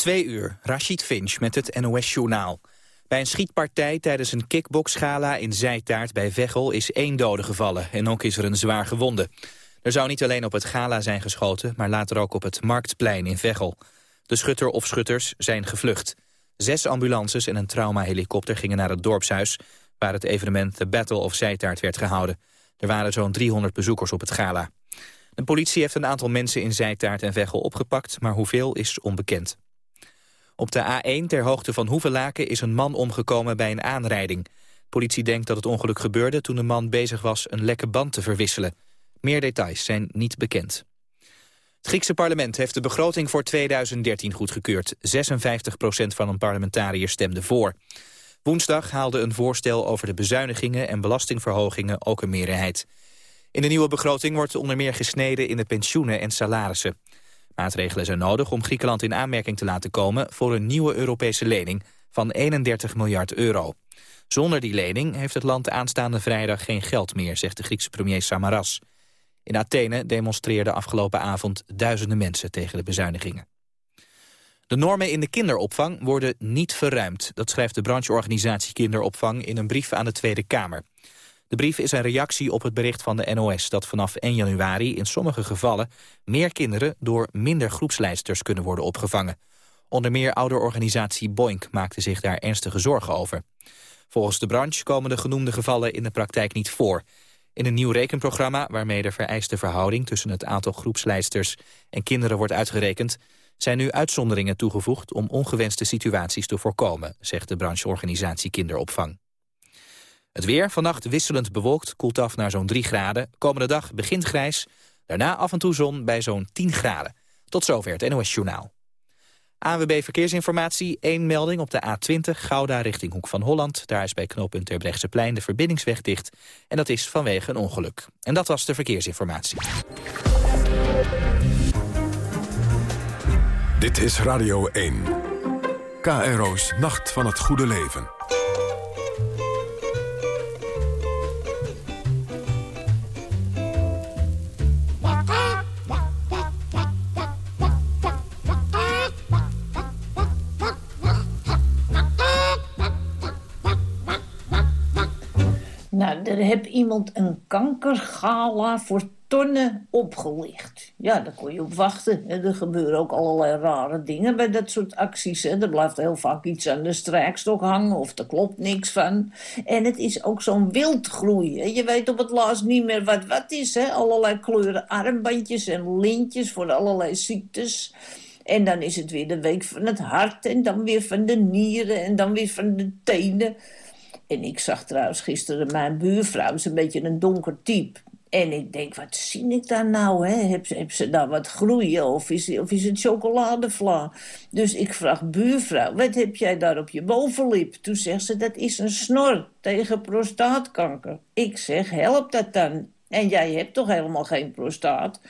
Twee uur, Rashid Finch met het NOS-journaal. Bij een schietpartij tijdens een kickboxgala in Zijtaart bij Veghel is één dode gevallen en ook is er een zwaar gewonde. Er zou niet alleen op het gala zijn geschoten, maar later ook op het Marktplein in Veghel. De schutter of schutters zijn gevlucht. Zes ambulances en een traumahelikopter gingen naar het dorpshuis... waar het evenement The Battle of Zijtaart werd gehouden. Er waren zo'n 300 bezoekers op het gala. De politie heeft een aantal mensen in Zijtaart en Veghel opgepakt... maar hoeveel is onbekend. Op de A1 ter hoogte van Hoevelaken is een man omgekomen bij een aanrijding. Politie denkt dat het ongeluk gebeurde toen de man bezig was een lekke band te verwisselen. Meer details zijn niet bekend. Het Griekse parlement heeft de begroting voor 2013 goedgekeurd. 56 procent van een parlementariërs stemde voor. Woensdag haalde een voorstel over de bezuinigingen en belastingverhogingen ook een meerderheid. In de nieuwe begroting wordt onder meer gesneden in de pensioenen en salarissen. Maatregelen zijn nodig om Griekenland in aanmerking te laten komen... voor een nieuwe Europese lening van 31 miljard euro. Zonder die lening heeft het land aanstaande vrijdag geen geld meer... zegt de Griekse premier Samaras. In Athene demonstreerden afgelopen avond duizenden mensen tegen de bezuinigingen. De normen in de kinderopvang worden niet verruimd. Dat schrijft de brancheorganisatie Kinderopvang in een brief aan de Tweede Kamer. De brief is een reactie op het bericht van de NOS... dat vanaf 1 januari in sommige gevallen meer kinderen... door minder groepsleidsters kunnen worden opgevangen. Onder meer ouderorganisatie Boink maakte zich daar ernstige zorgen over. Volgens de branche komen de genoemde gevallen in de praktijk niet voor. In een nieuw rekenprogramma waarmee de vereiste verhouding... tussen het aantal groepsleidsters en kinderen wordt uitgerekend... zijn nu uitzonderingen toegevoegd om ongewenste situaties te voorkomen... zegt de brancheorganisatie Kinderopvang. Het weer, vannacht wisselend bewolkt, koelt af naar zo'n 3 graden. Komende dag begint grijs, daarna af en toe zon bij zo'n 10 graden. Tot zover het NOS Journaal. ANWB Verkeersinformatie, één melding op de A20 Gouda richting Hoek van Holland. Daar is bij knooppunt plein de verbindingsweg dicht. En dat is vanwege een ongeluk. En dat was de verkeersinformatie. Dit is Radio 1. KRO's Nacht van het Goede Leven. Nou, er heb iemand een kankergala voor tonnen opgelicht. Ja, daar kon je op wachten. Er gebeuren ook allerlei rare dingen bij dat soort acties. Hè. Er blijft heel vaak iets aan de strijkstok hangen of er klopt niks van. En het is ook zo'n wildgroei. Je weet op het laatst niet meer wat wat is. Hè. Allerlei kleuren armbandjes en lintjes voor allerlei ziektes. En dan is het weer de week van het hart en dan weer van de nieren en dan weer van de tenen. En ik zag trouwens gisteren mijn buurvrouw, is een beetje een donker type. En ik denk, wat zie ik daar nou? Hè? Heb, ze daar wat groeien of is, of is het chocoladevla? Dus ik vraag buurvrouw, wat heb jij daar op je bovenlip? Toen zegt ze, dat is een snor tegen prostaatkanker. Ik zeg, helpt dat dan? En jij hebt toch helemaal geen prostaat?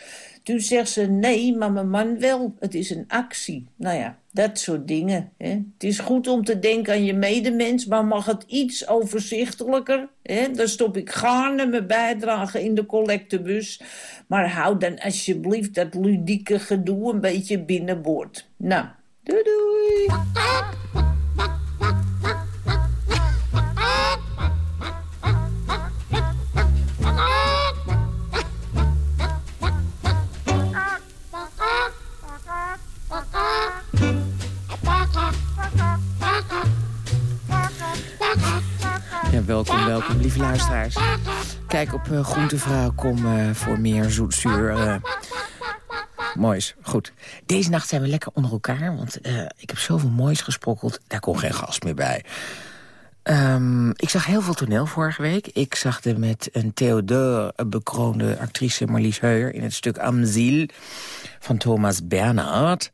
Toen zegt ze, nee, maar mijn man wel. Het is een actie. Nou ja, dat soort dingen. Hè. Het is goed om te denken aan je medemens, maar mag het iets overzichtelijker? Hè? Dan stop ik gaarne mijn bijdrage in de collectebus. Maar hou dan alsjeblieft dat ludieke gedoe een beetje binnenboord. Nou, doei doei. Welkom, lieve luisteraars. Kijk op Groentevrouw, kom uh, voor meer zoetzuur. Uh, moois, goed. Deze nacht zijn we lekker onder elkaar, want ik heb zoveel moois gesprokkeld. Daar kon geen gast meer bij. Um, ik zag heel veel toneel vorige week. Ik zag er met een Theodore bekroonde actrice Marlies Heuer... in het stuk Amziel van Thomas Bernhard...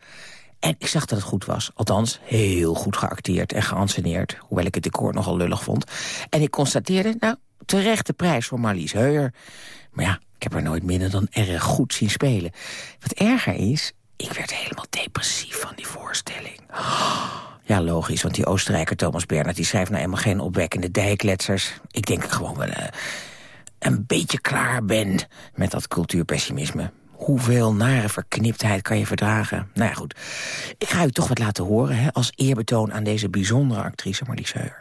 En ik zag dat het goed was. Althans, heel goed geacteerd en geanceneerd. Hoewel ik het decor nogal lullig vond. En ik constateerde, nou, terecht de prijs voor Marlies Heuer. Maar ja, ik heb haar nooit minder dan erg goed zien spelen. Wat erger is, ik werd helemaal depressief van die voorstelling. Ja, logisch, want die Oostenrijker Thomas Bernhard... die schrijft nou eenmaal geen opwekkende dijkletsers. Ik denk ik gewoon wel uh, een beetje klaar ben met dat cultuurpessimisme. Hoeveel nare verkniptheid kan je verdragen? Nou ja, goed. Ik ga u toch wat laten horen, hè, als eerbetoon aan deze bijzondere actrice Marlies Heuer.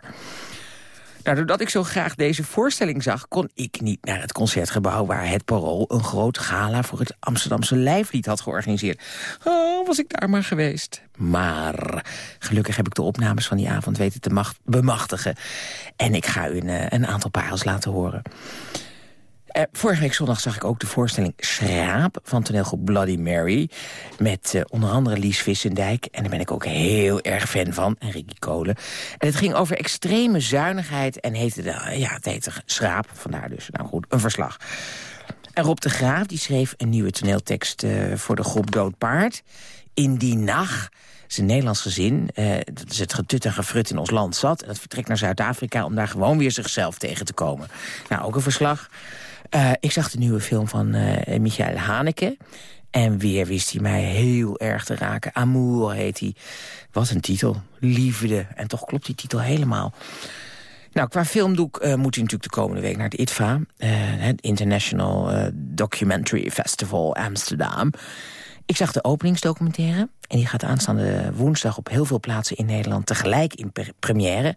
Nou, doordat ik zo graag deze voorstelling zag... kon ik niet naar het Concertgebouw... waar het Parool een groot gala voor het Amsterdamse Lijflied had georganiseerd. Oh, was ik daar maar geweest. Maar gelukkig heb ik de opnames van die avond weten te bemachtigen. En ik ga u een, eh, een aantal parels laten horen. Uh, vorige week zondag zag ik ook de voorstelling Schraap van toneelgroep Bloody Mary. Met uh, onder andere Lies Vissendijk. En daar ben ik ook heel erg fan van. En Ricky Kolen. En het ging over extreme zuinigheid. En heette de, ja, het heette Schraap. Vandaar dus, nou goed, een verslag. En Rob de Graaf die schreef een nieuwe toneeltekst uh, voor de groep Dood Paard. In die nacht een Nederlands gezin. Uh, dat is het getut en gefrut in ons land zat. En dat vertrekt naar Zuid-Afrika om daar gewoon weer zichzelf tegen te komen. Nou, ook een verslag. Uh, ik zag de nieuwe film van uh, Michael Haneke. En weer wist hij mij heel erg te raken. Amour heet hij. Wat een titel. Liefde. En toch klopt die titel helemaal. Nou, qua filmdoek uh, moet hij natuurlijk de komende week naar het ITVA. het International Documentary Festival Amsterdam. Ik zag de openingsdocumentaire. En die gaat aanstaande woensdag op heel veel plaatsen in Nederland... tegelijk in première.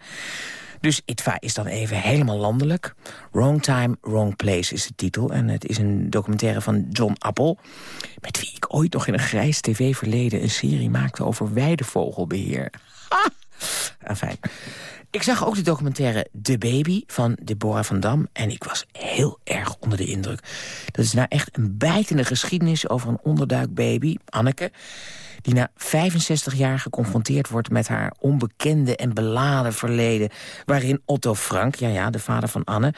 Dus ITVA is dan even helemaal landelijk. Wrong Time, Wrong Place is de titel. En het is een documentaire van John Appel... met wie ik ooit nog in een grijs tv-verleden... een serie maakte over weidevogelbeheer. Ha! Enfin. Ik zag ook de documentaire De Baby van Deborah van Dam... en ik was heel erg onder de indruk. Dat is nou echt een bijtende geschiedenis over een onderduikbaby, Anneke die na 65 jaar geconfronteerd wordt met haar onbekende en beladen verleden... waarin Otto Frank, ja ja, de vader van Anne,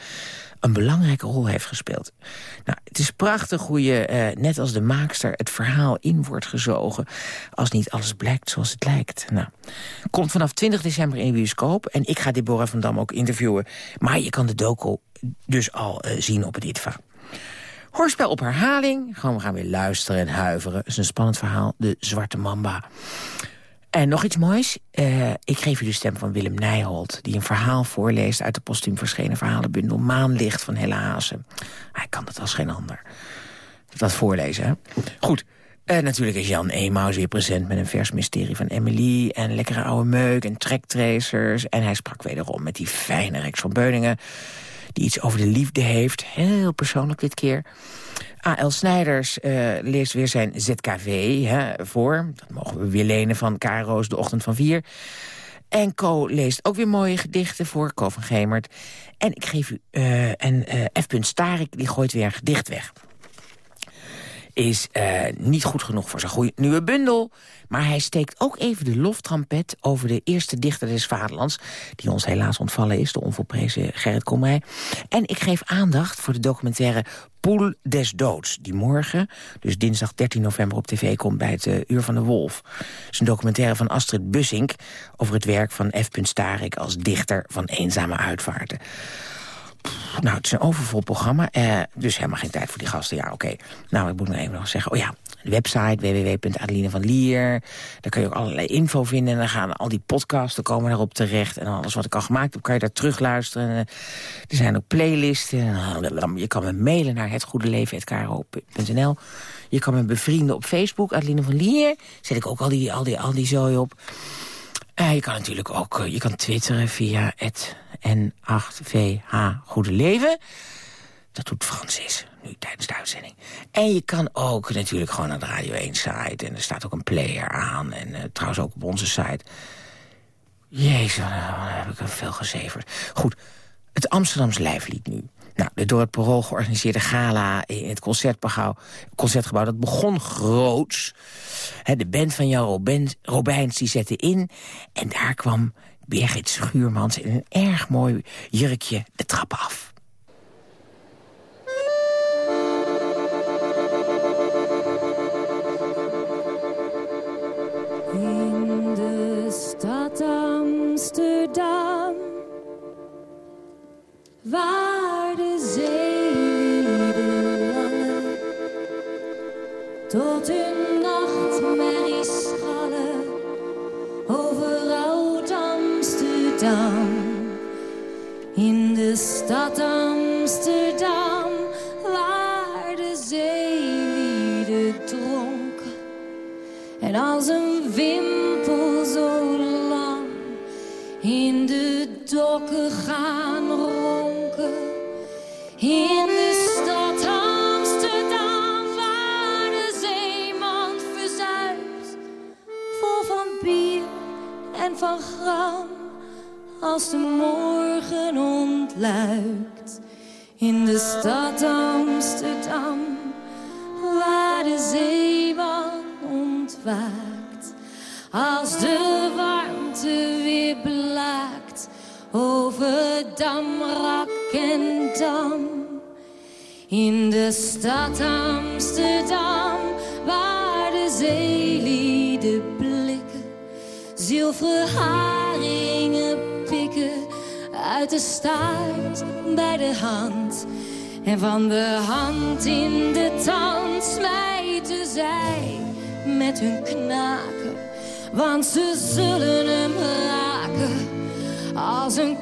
een belangrijke rol heeft gespeeld. Nou, het is prachtig hoe je, eh, net als de maakster, het verhaal in wordt gezogen... als niet alles blijkt zoals het lijkt. Nou, komt vanaf 20 december in bioscoop... en ik ga Deborah van Dam ook interviewen. Maar je kan de doco dus al uh, zien op het ITVA. Hoorspel op herhaling. Gewoon, we gaan weer luisteren en huiveren. Het is een spannend verhaal. De Zwarte Mamba. En nog iets moois. Uh, ik geef u de stem van Willem Nijholt... die een verhaal voorleest uit de postuum verschenen verhalenbundel... Maanlicht van Helle Hazen. Hij kan het als geen ander. Dat voorlezen, hè? Goed. Uh, natuurlijk is Jan Emaus weer present met een vers mysterie van Emily... en lekkere oude meuk en trektracers. En hij sprak wederom met die fijne Rex van Beuningen die iets over de liefde heeft. Heel persoonlijk dit keer. A.L. Snijders uh, leest weer zijn ZKV hè, voor. Dat mogen we weer lenen van Karo's De Ochtend van Vier. En Co leest ook weer mooie gedichten voor, Co van Gemert. En ik geef u... Uh, en uh, F. Starik die gooit weer een gedicht weg is uh, niet goed genoeg voor zijn nieuwe bundel. Maar hij steekt ook even de loftrampet over de eerste dichter des vaderlands... die ons helaas ontvallen is, de onvolprezen Gerrit Komrij. En ik geef aandacht voor de documentaire Poel des Doods... die morgen, dus dinsdag 13 november op tv komt bij het uh, Uur van de Wolf. Het is een documentaire van Astrid Bussink... over het werk van F. Starik als dichter van eenzame uitvaarten. Nou, het is een overvol programma, eh, dus helemaal geen tijd voor die gasten. Ja, oké. Nou, ik moet nog even nog zeggen, oh ja, de website www.adeline van Lier. Daar kun je ook allerlei info vinden. En dan gaan al die podcasts komen daarop terecht. En alles wat ik al gemaakt heb, kan je daar terugluisteren. Er zijn ook playlisten. Je kan me mailen naar hetgoedeleven.kro.nl. Je kan me bevrienden op Facebook, Adeline van Lier. Zet ik ook al die, al die, al die zooi op. Uh, je kan natuurlijk ook uh, je kan twitteren via het N8VH Goede Leven. Dat doet Francis nu tijdens de uitzending. En je kan ook natuurlijk gewoon naar de Radio 1 site. En er staat ook een player aan. En uh, trouwens ook op onze site. Jezus, dan heb ik er veel gezeverd. Goed, het Amsterdams lijflied nu. Nou, de door het Parool georganiseerde gala in het concertgebouw, concertgebouw dat begon groots. de band van Jan Robijns die zette in. En daar kwam Birgit Schuurmans in een erg mooi jurkje de trap af.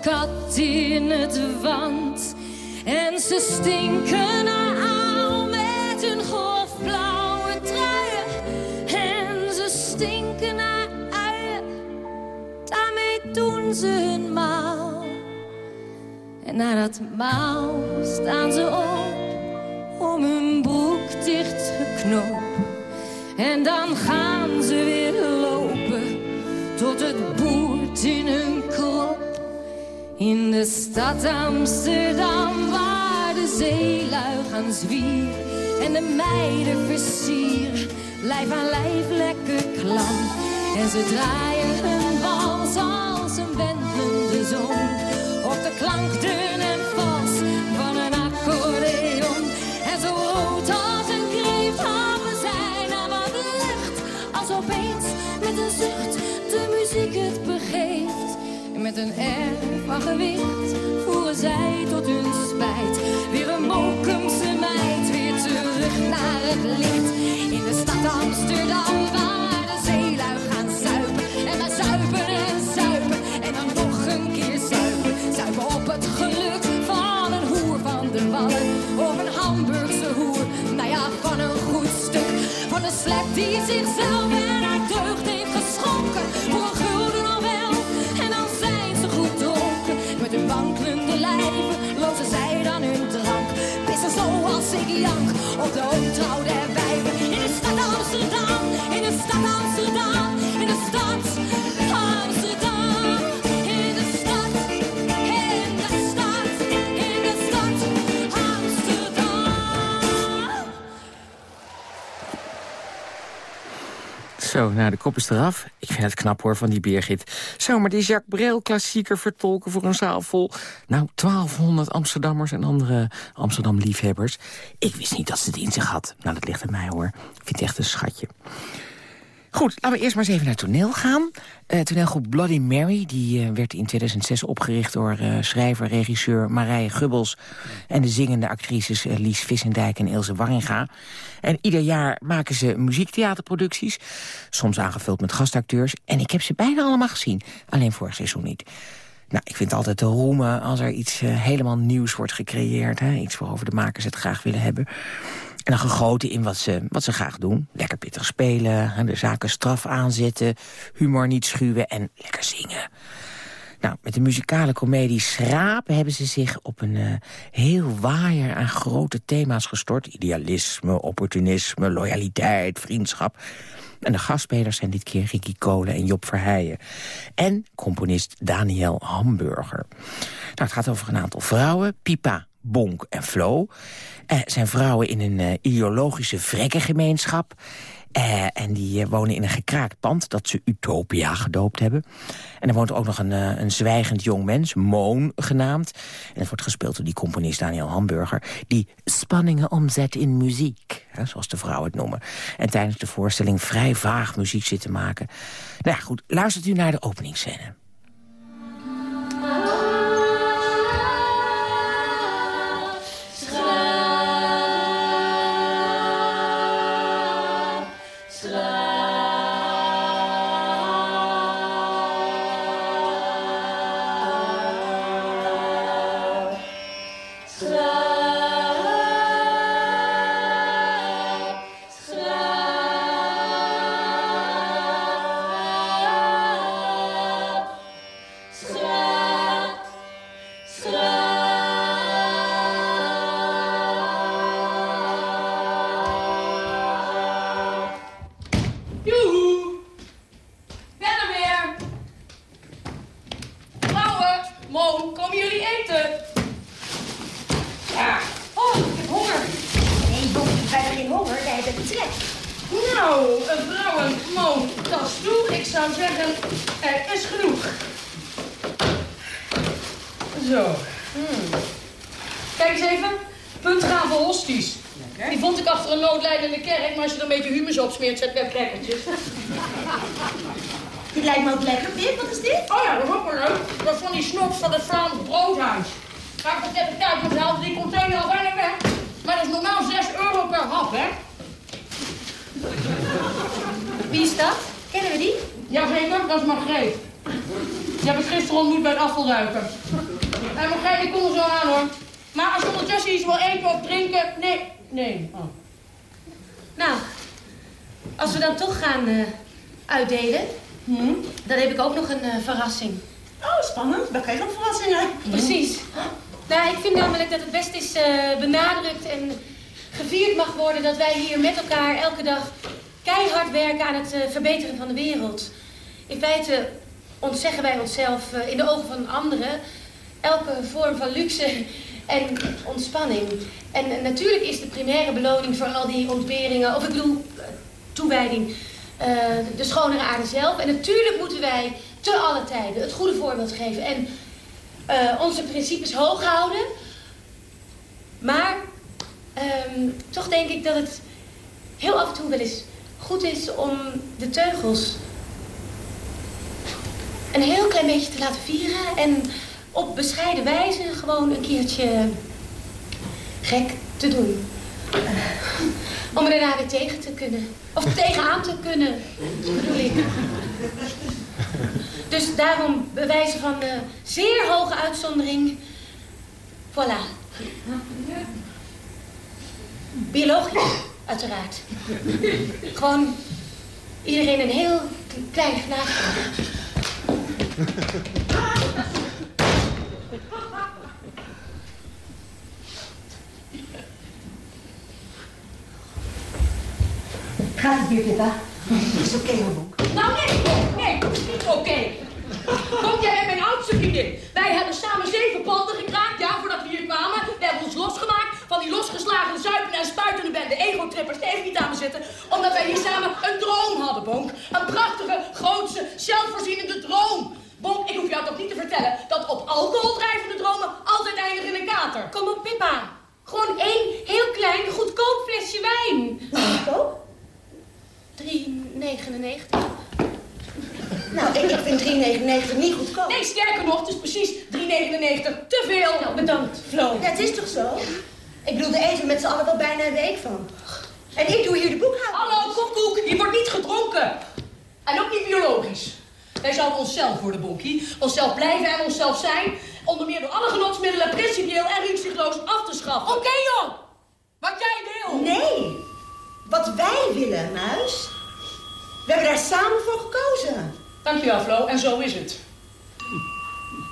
Kat in het wand. En ze stinken naar aal met hun grofblauwe truien. En ze stinken naar uien, daarmee doen ze hun maal. En na dat maal staan ze op om hun broek dicht geknoopt. En dan gaan ze weer lopen tot het boert in hun. In de stad Amsterdam waar de zeelui gaan zwieren en de meiden versieren. Lijf aan lijf lekker klam en ze draaien hun wals als een wendende zon. Op de klank dun en vals van een accordeon. En zo rood als een kreeft hadden zij naar wat licht. Als opeens met een zucht de muziek het begeeft. En met een air van gewicht voeren zij tot hun spijt. Weer een Mokumse meid, weer terug naar het licht. In de stad Amsterdam waar de zeelui gaan zuipen. En maar zuipen en zuipen en dan nog een keer zuipen. Zuipen op het geluk van een hoer van de wallen. Of een Hamburgse hoer, nou ja, van een goed stuk. Van de slep die zichzelf ik jank op de ontrouw der wijven. In de stad Amsterdam, in de stad Amsterdam, Nou, de kop is eraf. Ik vind het knap hoor van die Birgit. Zo, maar die Jacques Brel klassieker vertolken voor een zaal vol... nou, 1200 Amsterdammers en andere Amsterdam-liefhebbers. Ik wist niet dat ze het in zich had. Nou, dat ligt aan mij hoor. Ik vind het echt een schatje. Goed, laten we eerst maar eens even naar toneel gaan. Eh toneelgroep Bloody Mary die, eh, werd in 2006 opgericht door eh, schrijver, regisseur Marije Gubbels... en de zingende actrices Lies Vissendijk en Ilse Warringa. En ieder jaar maken ze muziektheaterproducties, soms aangevuld met gastacteurs. En ik heb ze bijna allemaal gezien, alleen vorig seizoen niet. Nou, ik vind het altijd te roemen als er iets helemaal nieuws wordt gecreëerd. Hè? Iets waarover de makers het graag willen hebben. En dan gegoten in wat ze, wat ze graag doen. Lekker pittig spelen, de zaken straf aanzetten, humor niet schuwen en lekker zingen. Nou, met de muzikale komedie Schraap hebben ze zich op een eh, heel waaier aan grote thema's gestort. Idealisme, opportunisme, loyaliteit, vriendschap. En de gastspelers zijn dit keer Ricky Kolen en Job Verheijen. En componist Daniel Hamburger. Nou, het gaat over een aantal vrouwen. Pipa, Bonk en Flo. Eh, zijn vrouwen in een eh, ideologische vrekkengemeenschap. Eh, en die eh, wonen in een gekraakt pand dat ze Utopia gedoopt hebben. En er woont ook nog een, een zwijgend jong mens, Moon genaamd. En het wordt gespeeld door die componist Daniel Hamburger... die spanningen omzet in muziek, zoals de vrouwen het noemen. En tijdens de voorstelling vrij vaag muziek zitten maken. Nou ja, goed, luistert u naar de openingsscène. Verrassing. Oh, spannend. We krijgen ook verrassingen. Precies. Nou, ik vind namelijk dat het best is eh, benadrukt en gevierd mag worden dat wij hier met elkaar elke dag keihard werken aan het eh, verbeteren van de wereld. In feite ontzeggen wij onszelf eh, in de ogen van anderen elke vorm van luxe en ontspanning. En eh, natuurlijk is de primaire beloning voor al die ontberingen, of ik bedoel toewijding, de schonere aarde zelf. En natuurlijk moeten wij te alle tijden het goede voorbeeld geven en eh, onze principes hoog houden. Maar ehm, toch denk ik dat het heel af en toe wel eens goed is om de teugels een heel klein beetje te laten vieren. En op bescheiden wijze gewoon een keertje gek te doen. Om er daarna weer tegen te kunnen. Of tegenaan te kunnen, bedoel ik. Dus daarom bewijzen van de zeer hoge uitzondering. Voilà. Biologisch, uiteraard. Gewoon iedereen een heel klein knaagje. Gaat het weer, Pippa? Is oké, okay, Bonk. Nou, nee, nee, dat is niet oké. Kom jij bent mijn Wij hebben samen zeven panden gekraakt, ja, voordat we hier kwamen. We hebben ons losgemaakt van die losgeslagen zuipen en spuitende bende ego-trippers die even niet aan me zitten. Omdat wij hier samen een droom hadden, Bonk. Een prachtige, grootse, zelfvoorzienende droom. Bonk, ik hoef jou toch niet te vertellen dat op alcohol drijvende dromen altijd eindigen in een kater. Kom op, Pippa. Gewoon één heel klein, goedkoop flesje wijn. Goedkoop? 3,99. Nou, ik, ik vind 3,99 niet goedkoop. Nee, sterker nog, het is precies 3,99 te veel. Nou, bedankt, Flo. Ja, het is toch zo? Ik bedoel, daar eten met z'n allen wel bijna een week van. En ik doe hier de boekhouding. Hallo, koekoek, hier wordt niet gedronken. En ook niet biologisch. Wij zouden onszelf worden, Bonkie. Onszelf blijven en onszelf zijn. Onder meer door alle genotsmiddelen principieel en rukzichtloos af te schaffen. Oké, joh. Wat jij wil. Nee, wat wij willen, muis. We hebben daar samen voor gekozen. Dankjewel, Flo. En zo is het.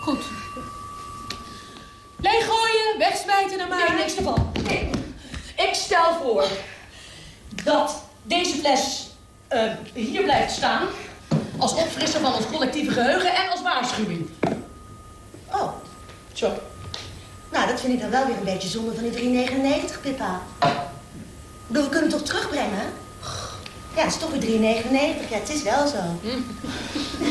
Goed. Leeggooien, wegsmijten naar maar. Nee, niks ervan. Nee. Ik stel voor dat deze fles eh, hier blijft staan. Als opfrisser van ons collectieve geheugen en als waarschuwing. Oh, Zo. nou, dat vind ik dan wel weer een beetje zonde van die 3,99, Pippa. Ik bedoel, we kunnen hem toch terugbrengen? Ja, het is toch weer 3,99. Ja, het is wel zo.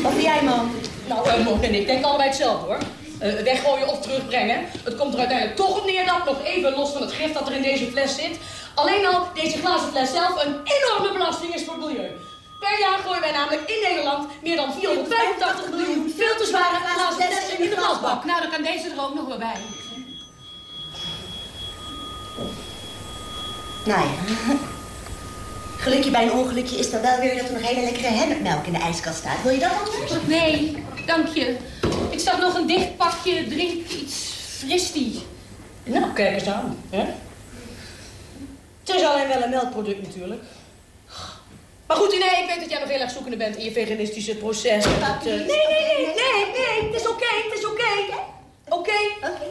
Wat vind jij, man? Nou, uh, en ik denk allebei hetzelfde hoor. Eh, weggooien of terugbrengen. Het komt er uiteindelijk toch op neer dat, nog even los van het gif dat er in deze fles zit, alleen al deze glazen fles zelf een enorme belasting is voor het milieu. Per jaar gooien wij namelijk in Nederland meer dan 485 miljoen veel te zware glazen flessen in de glasbak. Nou, dan kan deze er ook nog wel bij. Nou ja. Gelukje bij een ongelukje is dan wel weer dat er nog hele lekkere hennepmelk in de ijskast staat. Wil je dat anders? Nee, dank je. Ik zag nog een dicht pakje drink iets fristie. Nou, kijk eens aan. Hè? Het is alleen wel een melkproduct natuurlijk. Maar goed, nee, ik weet dat jij nog heel erg zoekende bent in je veganistische proces. Dat, eh, nee, nee, nee, nee, nee, het is oké, het is oké. Oké. Oké.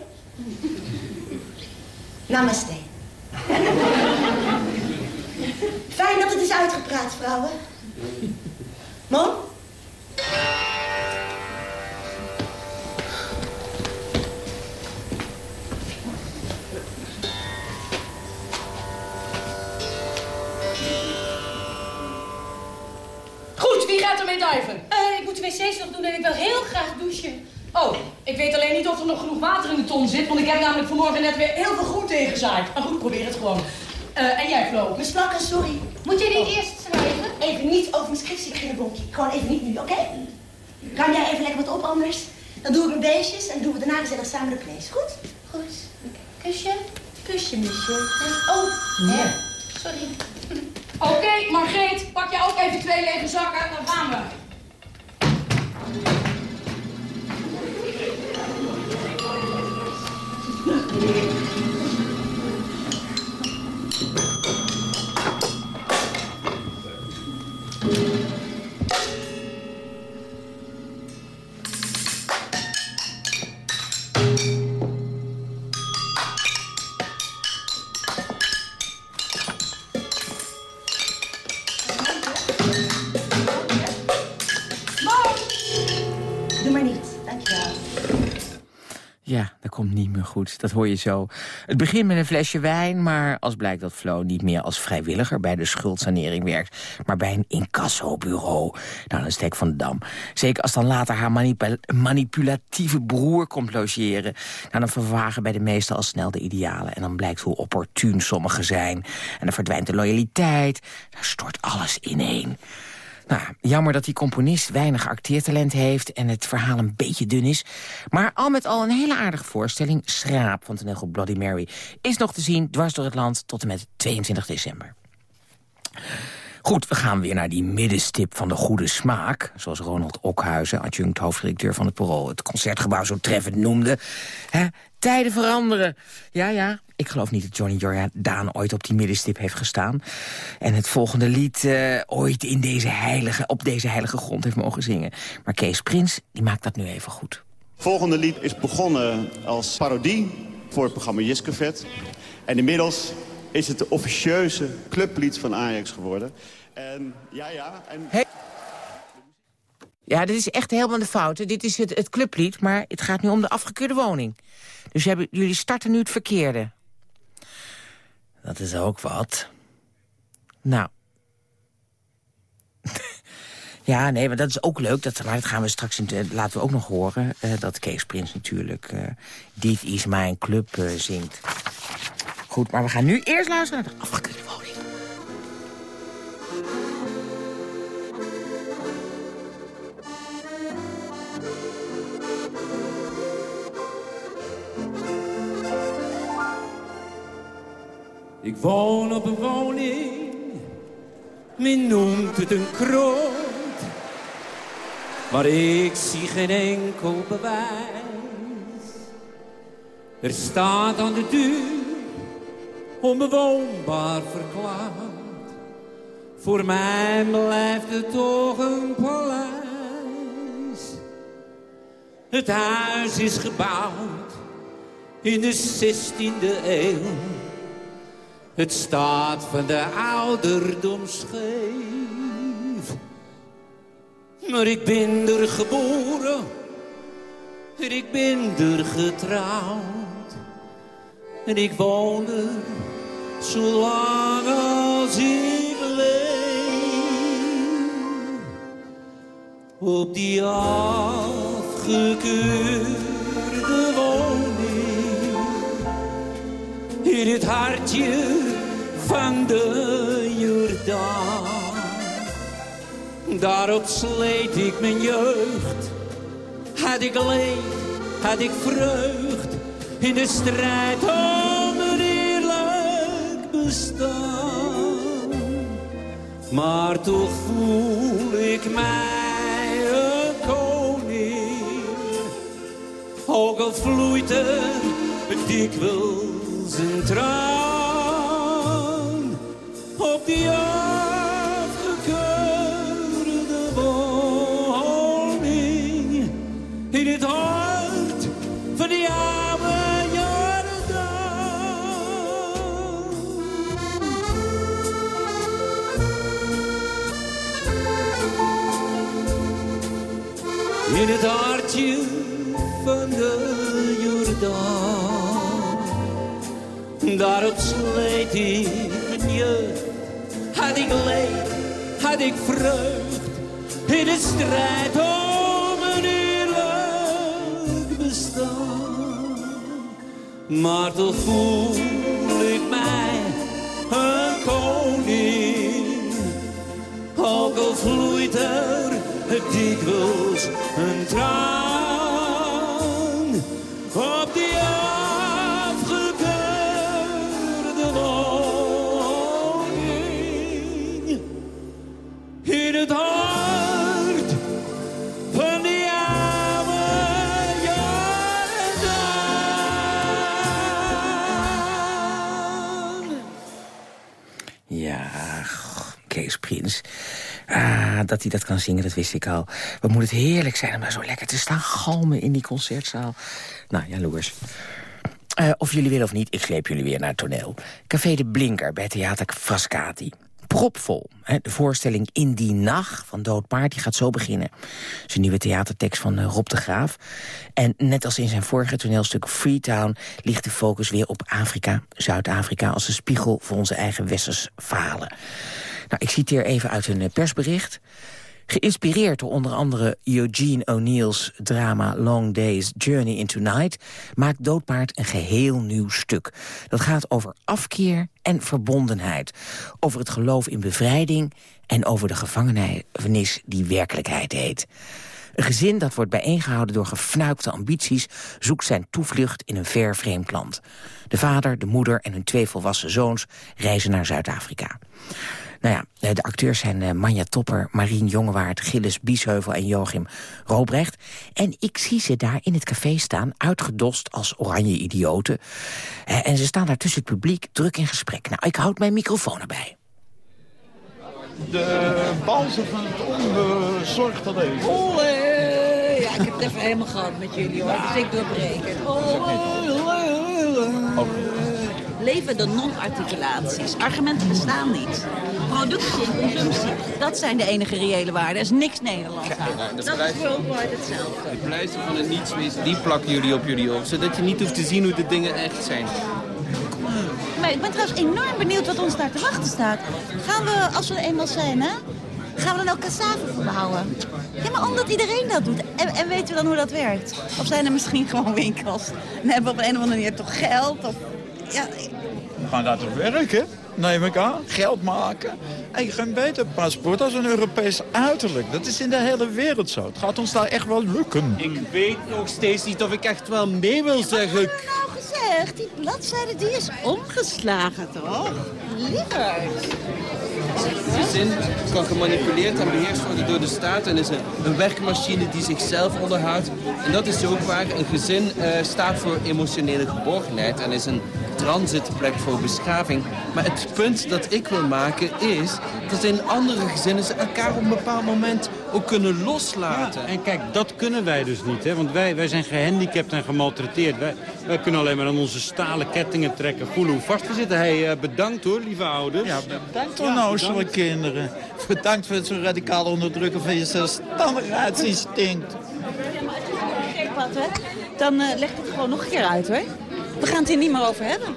Namaste. Fijn dat het is uitgepraat, vrouwen. Mom? Goed, wie gaat ermee duiven? Eh, ik moet de wc's nog doen en ik wil heel graag douchen. Oh, ik weet alleen niet of er nog genoeg water in de ton zit, want ik heb namelijk vanmorgen net weer heel veel groet tegenzaaid. Maar goed, probeer het gewoon. Eh, en jij, Flo? Miss Vlakker, sorry. Moet jij niet eerst schrijven? Even niet over mijn scriptie Bonkie. Gewoon even niet nu, oké? Ruim jij even lekker wat op anders. Dan doe ik mijn beestjes en doen we daarna gezellig samen de plays. Goed? Goed. Kusje? Kusje, misje. Oh, ja. Sorry. Oké, Margreet, pak jij ook even twee lege zakken, dan gaan we. Dat hoor je zo. Het begint met een flesje wijn, maar als blijkt dat Flo niet meer als vrijwilliger bij de schuldsanering werkt, maar bij een incassobureau. Nou, een stek van de dam. Zeker als dan later haar manipu- manipulatieve broer komt logeren. Nou, dan vervagen bij de meesten al snel de idealen. En dan blijkt hoe opportun sommigen zijn. En dan verdwijnt de loyaliteit. Dan stort alles ineen. Nou, jammer dat die componist weinig acteertalent heeft... en het verhaal een beetje dun is. Maar al met al een hele aardige voorstelling. Schraap van toneel Bloody Mary is nog te zien dwars door het land... tot en met 22 december. Goed, we gaan weer naar die middenstip van de goede smaak. Zoals Ronald Okhuizen, adjunct hoofdredacteur van het Parool... het Concertgebouw zo treffend noemde. Hè? Tijden veranderen. Ja, ja, ik geloof niet dat Johnny Jordaan ooit op die middenstip heeft gestaan. En het volgende lied eh, ooit in deze heilige, op deze heilige grond heeft mogen zingen. Maar Kees Prins, die maakt dat nu even goed. Het volgende lied is begonnen als parodie voor het programma Jiskevet. En inmiddels is het de officieuze clublied van Ajax geworden. En ja, ja. En... Ja, dit is echt helemaal de fout. Dit is het, het clublied, maar het gaat nu om de afgekeurde woning. Dus hebben, jullie starten nu het verkeerde. Dat is ook wat. Nou. ja, nee, maar dat is ook leuk. Dat, maar dat gaan we straks in laten we ook nog horen. eh, dat Kees Prins natuurlijk eh, Dit is mijn club eh, zingt. Goed, maar we gaan nu eerst luisteren naar de afgekeurde woning. Ik woon op een woning, men noemt het een kroot. Maar ik zie geen enkel bewijs. Er staat aan de deur, onbewoonbaar verklaard. Voor mij blijft het toch een paleis. Het huis is gebouwd in de 16e eeuw. Het staat van de ouderdom scheef. Maar ik ben er geboren. En ik ben er getrouwd. En ik woon er zolang als ik leef. Op die afgekeurde woning in het hartje van de Jordaan. Daarop sleet ik mijn jeugd, had ik leed, had ik vreugd, in de strijd om een eerlijk bestaan. Maar toch voel ik mij een koning, ook al vloeit er dikwijls een traan Daarop sleet ik mijn jeugd. Had ik leed, had ik vreugd. in de strijd om een eerlijk bestaan. Maar toch voel ik mij een koning, ook al vloeit er dikwijls een traan dat hij dat kan zingen, dat wist ik al. Wat moet het heerlijk zijn om daar zo lekker te staan galmen in die concertzaal. Nou, jaloers. Eh of jullie willen of niet, ik sleep jullie weer naar het toneel. Café de Blinker bij Theater Frascati. Propvol. De voorstelling In die Nacht van Dood Paard gaat zo beginnen. Zijn nieuwe theatertekst van eh, Rob de Graaf. En net als in zijn vorige toneelstuk Freetown... ligt de focus weer op Afrika, Zuid-Afrika... als een spiegel voor onze eigen westers verhalen. Nou, ik citeer even uit een eh, persbericht. Geïnspireerd door onder andere Eugene O'Neill's drama Long Day's Journey into Night... maakt Doodpaard een geheel nieuw stuk. Dat gaat over afkeer en verbondenheid. Over het geloof in bevrijding en over de gevangenis die werkelijkheid heet. Een gezin dat wordt bijeengehouden door gefnuikte ambities... zoekt zijn toevlucht in een ver vreemd land. De vader, de moeder en hun twee volwassen zoons reizen naar Zuid-Afrika. Nou ja, eh, de acteurs zijn eh, Manja Topper, Marien Jongewaard... Gilles Biesheuvel en Joachim Robrecht. En ik zie ze daar in het café staan, uitgedost als oranje idioten. Eh, En ze staan daar tussen het publiek druk in gesprek. Nou, ik houd mijn microfoon erbij. De balzen van het onbezorgde leven. Oh, eh, ja, ik heb het even helemaal gehad met jullie hoor. Dus ik doorbreek het. Oh, Leven de non-articulaties. Argumenten bestaan niet. Productie en consumptie, dat zijn de enige reële waarden. Er is niks Nederlands aan. dat is blijft- worldwide hetzelfde. De pleister van het nietswezen, die plakken jullie op jullie op. Zodat je niet hoeft te zien hoe de dingen echt zijn. Maar ik ben trouwens enorm benieuwd wat ons daar te wachten staat. Gaan we, als we er eenmaal zijn, hè? Gaan we dan ook cassave verbouwen? Ja, maar omdat iedereen dat doet. En, en weten we dan hoe dat werkt? Of zijn er misschien gewoon winkels? En hebben we op een of andere manier toch geld? Of, ja, We gaan daar toch werken, neem ik aan. Geld maken. En je geen beter paspoort als een Europees uiterlijk. Dat is in de hele wereld zo. Het gaat ons daar echt wel lukken. Ik weet nog steeds niet of ik echt wel mee wil zeggen. nou gezegd, die bladzijde die is omgeslagen, toch? Lieverd. Gezin kan gemanipuleerd en beheerst worden door de staat en is een, een werkmachine die zichzelf onderhoudt. En dat is ook waar. Een gezin eh, staat voor emotionele geborgenheid en is een transitplek voor beschaving. Maar het punt dat ik wil maken is dat in andere gezinnen ze elkaar op een bepaald moment ook kunnen loslaten. En kijk, dat kunnen wij dus niet. Hè? Want wij, wij zijn gehandicapt en gemaltreteerd. Wij, wij kunnen alleen maar aan onze stalen kettingen trekken. Voelen hoe vast we zitten. Hey, eh, bedankt hoor, lieve ouders. Ja, Bedankt onnozele kinderen. Bedankt voor het zo radicaal onderdrukken van je zelfstandigheidsinstinct. Geen wat, hè? Dan eh, leg ik het gewoon nog een keer uit, hoor. We gaan het hier niet meer over hebben.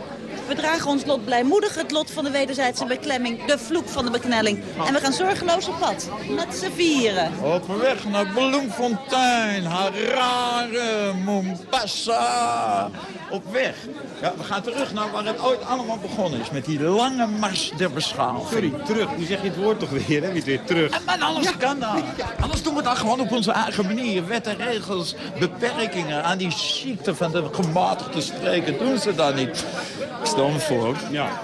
We dragen ons lot blijmoedig, het lot van de wederzijdse beklemming, de vloek van de beknelling. En we gaan zorgeloos op pad, met z'n vieren. Op weg naar Bloemfontein, Harare, Mombasa. Op weg. Ja, we gaan terug naar waar het ooit allemaal begonnen is. Met die lange mars der beschaving. Sorry, terug. Nu zeg je het woord toch weer, hè? Weer terug. Maar alles kan dan. Anders doen we dat gewoon op onze eigen manier. Wetten, regels, beperkingen. Aan die ziekte van de gematigde streken doen ze dat niet. Me voor,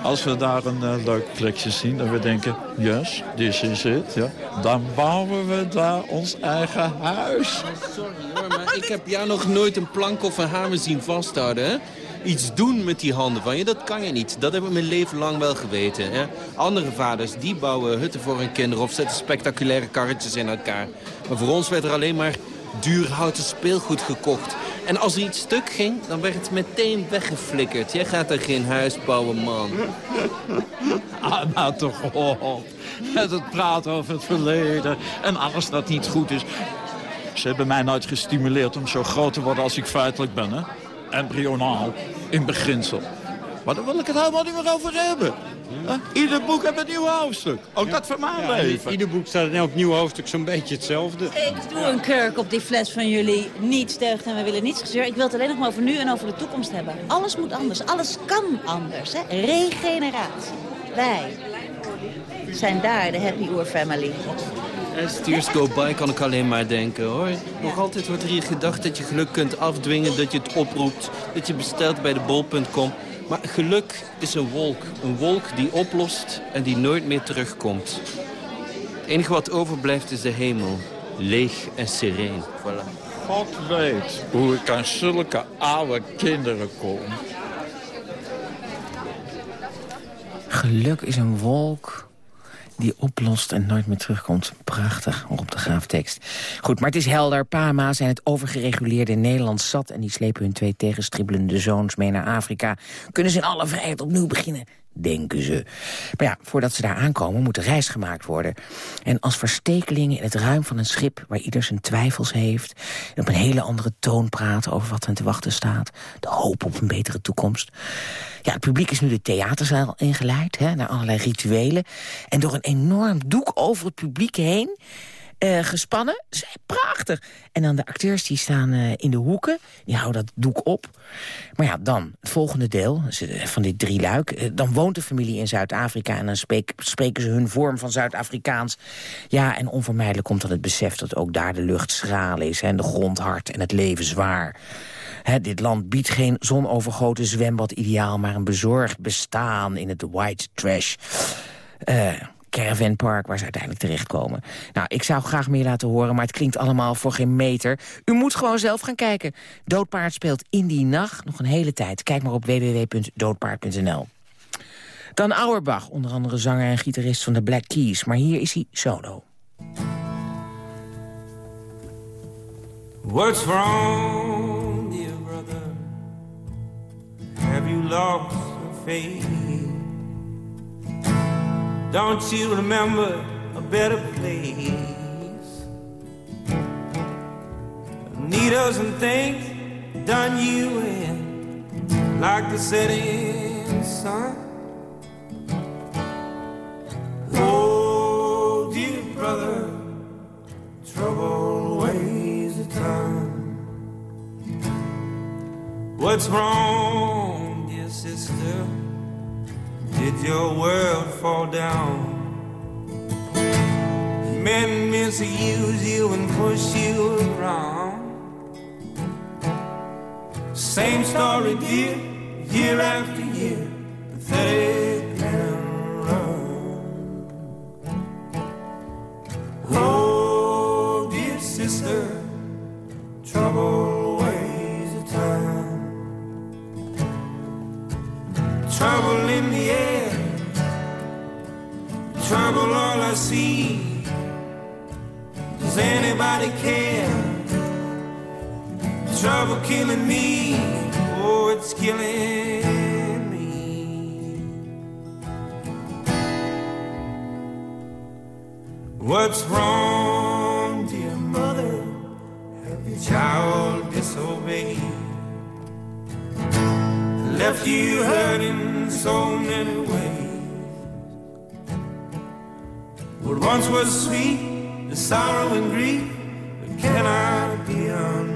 als we daar een eh, leuk plekje zien... en we denken, yes, this is it. Ja, dan bouwen we daar ons eigen huis. Sorry hoor, maar ik heb jou nog nooit een plank of een hamer zien vasthouden. Hè? Iets doen met die handen van je, dat kan je niet. Dat heb ik mijn leven lang wel geweten. Hè? Andere vaders, die bouwen hutten voor hun kinderen... of zetten spectaculaire karretjes in elkaar. Maar voor ons werd er alleen maar duur houten speelgoed gekocht. En als er iets stuk ging, dan werd het meteen weggeflikkerd. Jij gaat er geen huis bouwen, man. Ah, nou toch op. Met het praten over het verleden en alles dat niet goed is. Ze hebben mij nooit gestimuleerd om zo groot te worden als ik feitelijk ben, hè? Embryonaal, in beginsel. Maar daar wil ik het helemaal niet meer over hebben. Huh? Ieder boek heeft een nieuw hoofdstuk. Ook dat van mijn Ja, ieder boek staat in elk nieuw hoofdstuk zo'n beetje hetzelfde. Ik doe een kurk op die fles van jullie. Niets deugt en we willen niets gezeur. Ik wil het alleen nog maar over nu en over de toekomst hebben. Alles moet anders. Alles kan anders. Hè? Regeneratie. Wij zijn daar, de Happy Oer Family. As tears go by kan ik alleen maar denken, hoor. Nog altijd wordt er hier gedacht dat je geluk kunt afdwingen, dat je het oproept, dat je bestelt bij de bol.com. Maar geluk is een wolk. Een wolk die oplost en die nooit meer terugkomt. Het enige wat overblijft is de hemel. Leeg en sereen. Voilà. God weet hoe ik aan zulke oude kinderen kom. Geluk is een wolk die oplost en nooit meer terugkomt. Prachtig, op de graaftekst. Goed, maar het is helder. Pama zijn het overgereguleerde Nederland zat... en die slepen hun twee tegenstribbelende zoons mee naar Afrika. Kunnen ze in alle vrijheid opnieuw beginnen? Denken ze. Maar ja, voordat ze daar aankomen moet de reis gemaakt worden. En als verstekelingen in het ruim van een schip... waar ieder zijn twijfels heeft... en op een hele andere toon praten over wat hen te wachten staat... de hoop op een betere toekomst... Ja, het publiek is nu de theaterzaal ingeleid, hè, naar allerlei rituelen. En door een enorm doek over het publiek heen eh, gespannen. Dat is prachtig. En dan de acteurs die staan eh, in de hoeken, die houden dat doek op. Maar ja, dan, het volgende deel eh, van dit drieluik. dan woont de familie in Zuid-Afrika en dan spreken ze hun vorm van Zuid-Afrikaans. Ja, en onvermijdelijk komt dan het besef dat ook daar de lucht schraal is... en de grond hard en het leven zwaar. Dit land biedt geen zonovergoten zwembad-ideaal... maar een bezorgd bestaan in het white trash. Eh caravanpark waar ze uiteindelijk terechtkomen. Nou, ik zou graag meer laten horen, maar het klinkt allemaal voor geen meter. U moet gewoon zelf gaan kijken. Doodpaard speelt in die nacht nog een hele tijd. Kijk maar op www.doodpaard.nl. Dan Auerbach, onder andere zanger en gitarist van de Black Keys. Maar hier is hij solo. What's wrong, dear brother? Have you lost your faith? Don't you remember a better place? Needles and things done you in, like the setting sun. Oh, dear brother, trouble weighs a ton. What's wrong, dear sister? Did your world fall down? Men misuse you and push you around. Same story, dear, year after year, pathetic and run. Oh, dear sister, trouble Trouble in the air, trouble all I see. Does anybody care? Trouble killing me, oh, it's killing me. What's wrong, dear mother? Have your child disobeyed? Left you hurting in so many ways. What once was sweet, the sorrow and grief, that cannot be undone.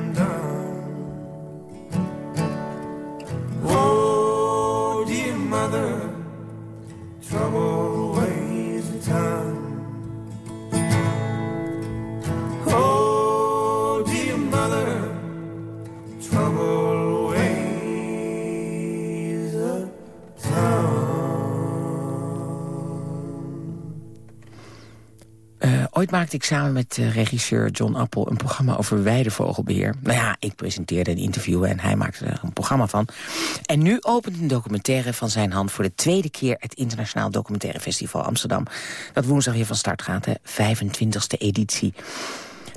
Maakte ik samen met eh, regisseur John Appel een programma over weidevogelbeheer. Nou ja, ik presenteerde een interview en hij maakte er een programma van. En nu opent een documentaire van zijn hand voor de tweede keer het Internationaal Documentaire Festival Amsterdam. Dat woensdag weer van start gaat, de 25e editie.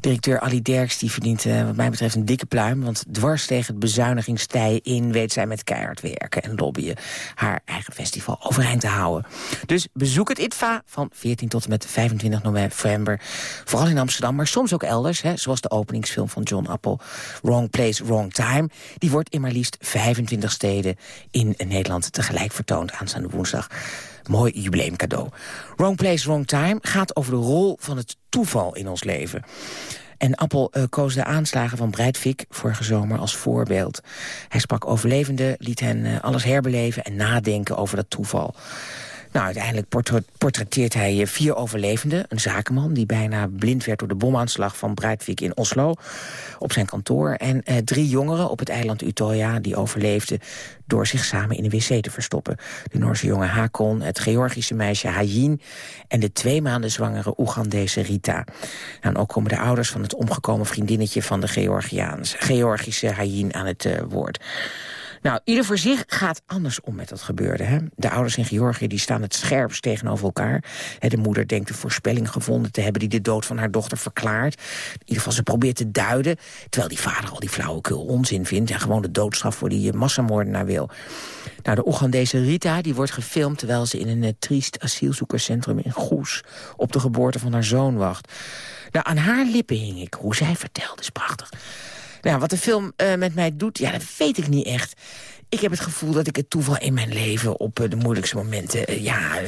Directeur Ali Derks die verdient eh, wat mij betreft een dikke pluim... want dwars tegen het bezuinigingstij in weet zij met keihard werken en lobbyen... haar eigen festival overeind te houden. Dus bezoek het ITVA van 14 tot en met 25 november. Vooral in Amsterdam, maar soms ook elders. Hè, zoals de openingsfilm van John Appel, Wrong Place, Wrong Time. Die wordt in maar liefst 25 steden in Nederland tegelijk vertoond aanstaande woensdag. Mooi jubileumcadeau. Wrong Place, Wrong Time gaat over de rol van het toeval in ons leven. En Appel uh, koos de aanslagen van Breidvik vorige zomer als voorbeeld. Hij sprak overlevenden, liet hen uh, alles herbeleven en nadenken over dat toeval. Nou, uiteindelijk portretteert hij eh, vier overlevenden. Een zakenman die bijna blind werd door de bomaanslag van Breivik in Oslo. Op zijn kantoor. En eh, drie jongeren op het eiland Utoya die overleefden door zich samen in de wc te verstoppen. De Noorse jongen Hakon, het Georgische meisje Hayin... en de twee maanden zwangere Oegandese Rita. En ook komen de ouders van het omgekomen vriendinnetje... van de Georgiaans, Georgische Hayin aan het uh, woord. Nou, ieder voor zich gaat anders om met dat gebeurde. Hè? De ouders in Georgië die staan het scherpst tegenover elkaar. De moeder denkt de voorspelling gevonden te hebben... die de dood van haar dochter verklaart. In ieder geval, ze probeert te duiden... terwijl die vader al die flauwekul onzin vindt... en gewoon de doodstraf voor die massamoordenaar wil. Nou, de Oegandese Rita die wordt gefilmd... terwijl ze in een uh, triest asielzoekerscentrum in Goes... op de geboorte van haar zoon wacht. Nou, aan haar lippen hing ik. Hoe zij vertelde is prachtig. Nou, wat de film uh, met mij doet, ja, dat weet ik niet echt. Ik heb het gevoel dat ik het toeval in mijn leven op uh, de moeilijkste momenten... Uh, ja,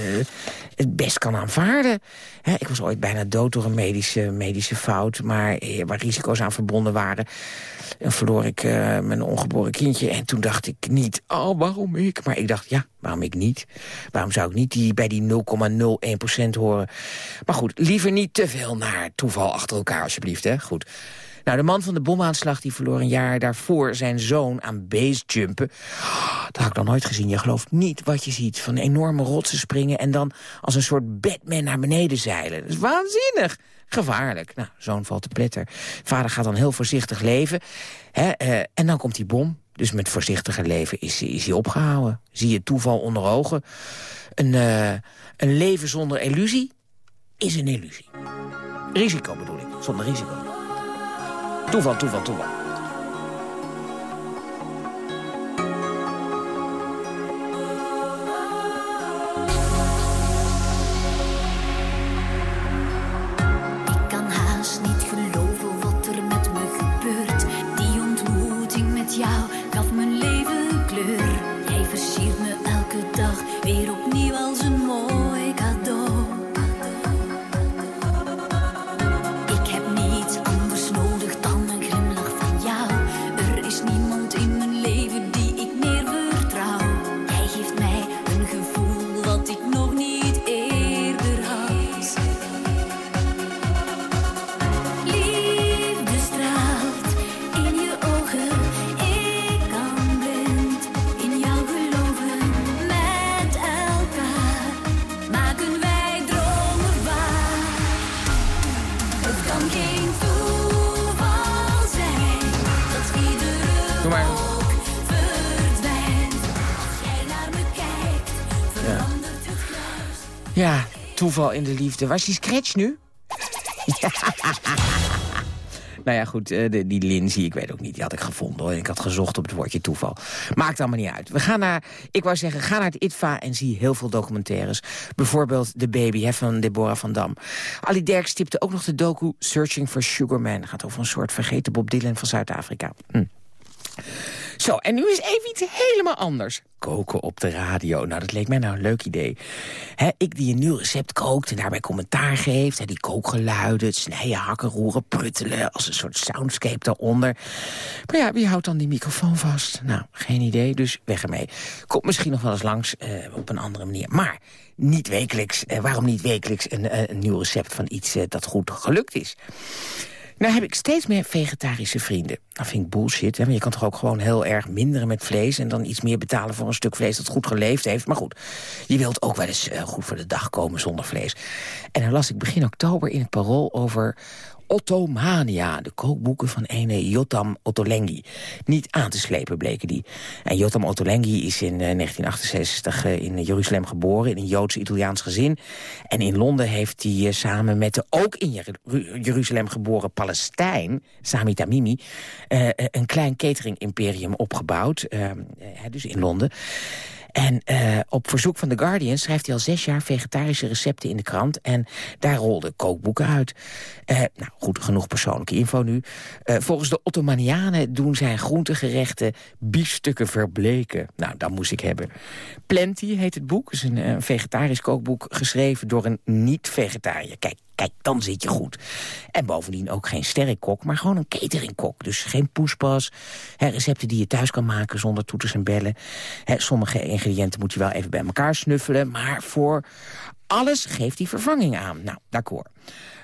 het best kan aanvaarden. Hè, ik was ooit bijna dood door een medische, medische fout... maar waar risico's aan verbonden waren. En verloor ik mijn ongeboren kindje. En toen dacht ik niet, oh, waarom ik? Maar ik dacht, ja, waarom ik niet? Waarom zou ik niet die, bij die 0,01% horen? Maar goed, liever niet te veel naar toeval achter elkaar, alsjeblieft. Hè? Goed. Nou, de man van de bomaanslag die verloor een jaar daarvoor zijn zoon aan basejumpen. dat had ik nog nooit gezien. Je gelooft niet wat je ziet. Van enorme rotsen springen en dan als een soort Batman naar beneden zeilen. Dat is waanzinnig. Gevaarlijk. Nou, zoon valt te pletter. Vader gaat dan heel voorzichtig leven. Hè, uh, en dan komt die bom. Dus met voorzichtiger leven is, is hij opgehouden. Zie je toeval onder ogen. Een, uh, een leven zonder illusie is een illusie. Risico bedoel ik, zonder risico. Toeval, toeval, toeval. Toeval in de liefde. Waar is die scratch nu? nou ja, goed, eh, die Lindsay, ik weet ook niet, die had ik gevonden. hoor. Ik had gezocht op het woordje toeval. Maakt allemaal niet uit. We gaan naar, ik wou zeggen, ga naar het ITVA en zie heel veel documentaires. Bijvoorbeeld De Baby van Deborah van Dam. Ali Derks tipte ook nog de docu Searching for Sugar Man. Gaat over een soort vergeten Bob Dylan van Zuid-Afrika. Hm. Zo, en nu is even iets helemaal anders. Koken op de radio. Nou, dat leek mij nou een leuk idee. Hè, ik die een nieuw recept kookt en daarbij commentaar geeft. Hè, die kookgeluiden, snijden, hakken, roeren, pruttelen... als een soort soundscape daaronder. Maar ja, wie houdt dan die microfoon vast? Nou, geen idee, dus weg ermee. Komt misschien nog wel eens langs eh, op een andere manier. Maar niet wekelijks. Eh, waarom niet wekelijks een, eh, een nieuw recept van iets eh, dat goed gelukt is? Nou heb ik steeds meer vegetarische vrienden. Dat vind ik bullshit, hè? want je kan toch ook gewoon heel erg minderen met vlees... en dan iets meer betalen voor een stuk vlees dat goed geleefd heeft. Maar goed, je wilt ook wel eens eh, goed voor de dag komen zonder vlees. En dan las ik begin oktober in het Parool over Ottomania, de kookboeken van ene Jotam Ottolenghi. Niet aan te slepen bleken die. En Jotam Ottolenghi is in eh, 1968 eh, in Jeruzalem geboren... in een Joods-Italiaans gezin. En in Londen heeft hij eh, samen met de ook in Jeru- Jeruzalem geboren Palestijn... Sami Tamimi, eh, een klein catering-imperium opgebouwd. eh, eh, dus in Londen. En uh, op verzoek van The Guardian schrijft hij al zes jaar vegetarische recepten in de krant. En daar rolden kookboeken uit. Uh, nou, goed, genoeg persoonlijke info nu. Uh, volgens de Ottomanianen doen zijn groentegerechten biefstukken verbleken. Nou, dat moest ik hebben. Plenty heet het boek. Is een vegetarisch kookboek geschreven door een niet-vegetariër. Kijk, Kijk, dan zit je goed. En bovendien ook geen sterrenkok, maar gewoon een cateringkok. Dus geen poespas, recepten die je thuis kan maken zonder toeters en bellen. Sommige ingrediënten moet je wel even bij elkaar snuffelen... maar voor alles geeft hij vervanging aan. Nou, d'accord.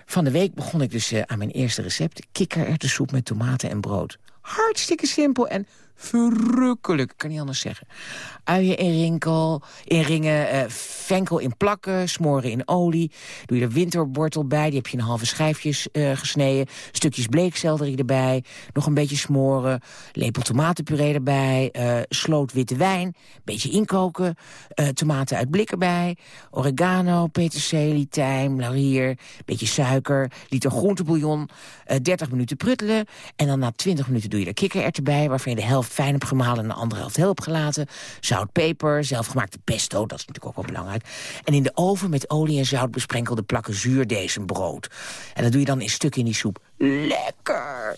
Van de week begon ik dus uh, aan mijn eerste recept. Kikkererwtensoep met tomaten en brood. Hartstikke simpel en verrukkelijk, kan niet anders zeggen. Uien in, rinkel, in ringen, uh, venkel in plakken, smoren in olie. Doe je er winterbortel bij, die heb je in halve schijfjes uh, gesneden. Stukjes bleekselderie erbij, nog een beetje smoren. Lepel tomatenpuree erbij, uh, sloot witte wijn. Beetje inkoken, tomaten uit blik erbij. Oregano, peterselie, tijm, laurier, beetje suiker. Liter groentebouillon, 30 minuten pruttelen. En dan na 20 minuten doe je er kikkererwten bij... waarvan je de helft fijn hebt gemalen en de andere helft heel hebt gelaten. Zout, peper, zelfgemaakte pesto, dat is natuurlijk ook wel belangrijk. En in de oven met olie en zout besprenkelde plakken zuurdezenbrood. En dat doe je dan in stukken in die soep. Lekker!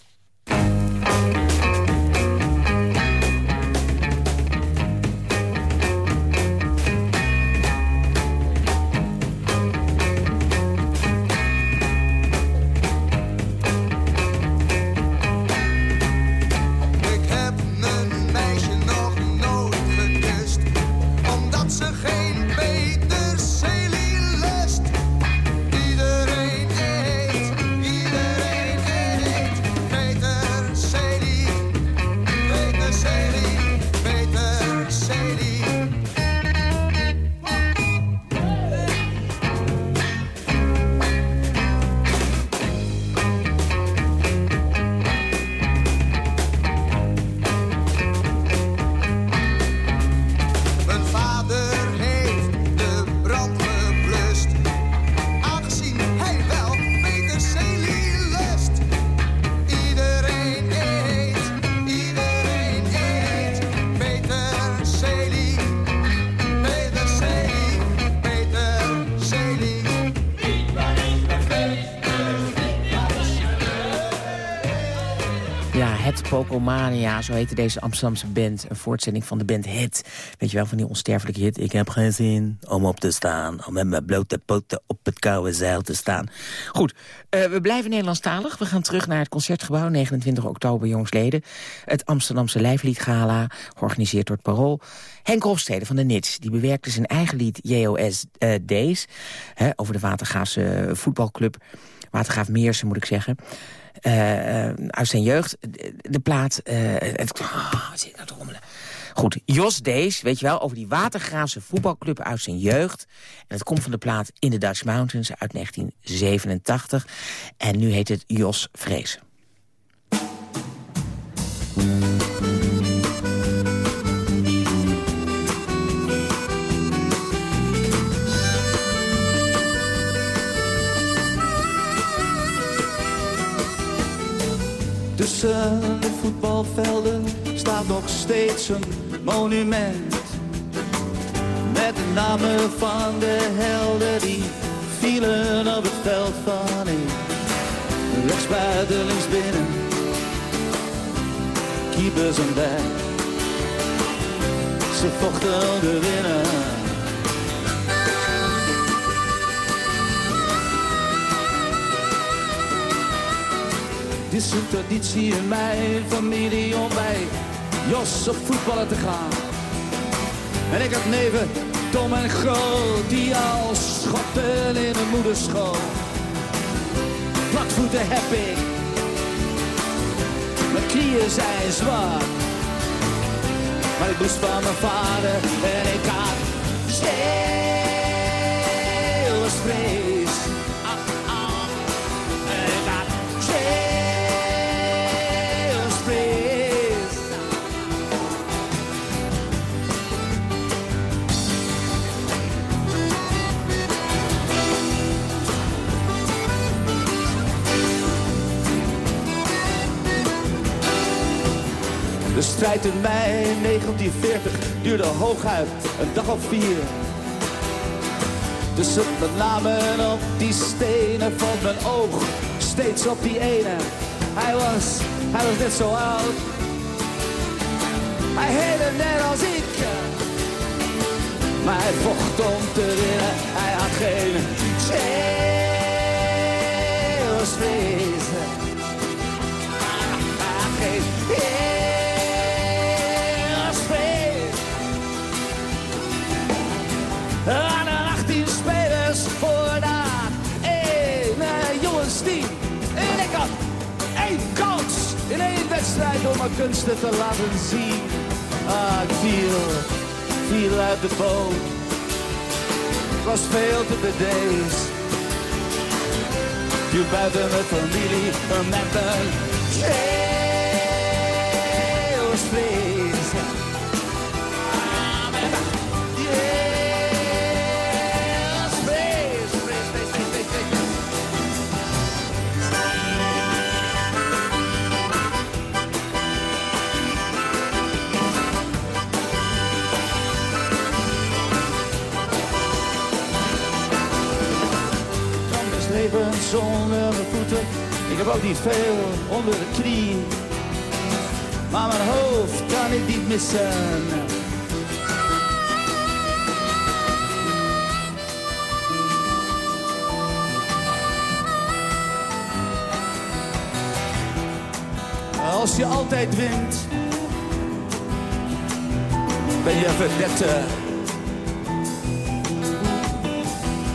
Pocomania, zo heette deze Amsterdamse band. Een voortzending van de band Hit. Weet je wel, van die onsterfelijke hit. Ik heb geen zin om op te staan. Om met mijn blote poten op het koude zeil te staan. Goed, uh, we blijven Nederlandstalig. We gaan terug naar het Concertgebouw, 29 oktober, jongsleden. Het Amsterdamse Lijfliedgala, georganiseerd door het Parool. Henk Hofstede van de NITS, die bewerkte zijn eigen lied JOS uh, Days... Hè, over de Watergaafse voetbalclub. Watergaaf Meersen, moet ik zeggen. Uh, uit zijn jeugd. De plaat... Uh, het, oh, wat zit nou te rommelen? Goed, Jos Dees, weet je wel, over die Watergraafse voetbalclub uit zijn jeugd. En het komt van de plaat In the Dutch Mountains uit 1987. En nu heet het Jos Vrees. Tussen de voetbalvelden staat nog steeds een monument. Met de namen van de helden die vielen op het veld van één. Rechts buiten, links binnen, keepers en back. Ze vochten de winnen. Het is een traditie in mijn familie om bij Jos op voetballen te gaan. En ik heb neven Tom en Groot die al schotten in een moederschool. Platvoeten heb ik, mijn knieën zijn zwaar. Maar ik moest van mijn vader en ik had stil De strijd in mei 1940 duurde hooguit een dag of vier. Tussen de namen op die stenen valt mijn oog steeds op die ene. Hij was, hij was net zo oud. Hij heette net als ik. Maar hij vocht om te winnen. Hij had geen. Wedstrijd om mijn kunsten te laten zien. Ah, ik viel, viel uit de boot. Het was veel te bedeesd. Viel buiten mijn familie met een zonder mijn voeten. Ik heb ook niet veel onder de knie. Maar mijn hoofd kan ik niet missen. Als je altijd wint, ben je verdette.